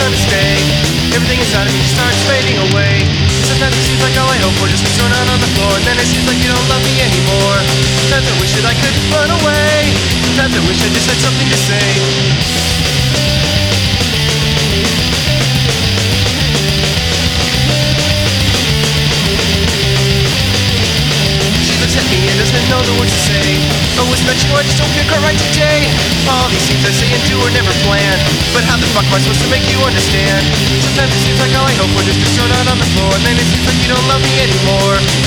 gonna stay. Everything inside of me starts fading away. Sometimes it seems like all I hope for just gets thrown out on the floor. And then it seems like you don't love me anymore. Sometimes I wish that I could run away. Sometimes I wish I just had something to say. She looks at me and doesn't know the to not you, I just don't her right today. All these things I say and do are never planned. But how the fuck am I supposed to make you understand? Sometimes it seems like all I hope for just gets thrown out on the floor. And then it seems like you don't love me anymore.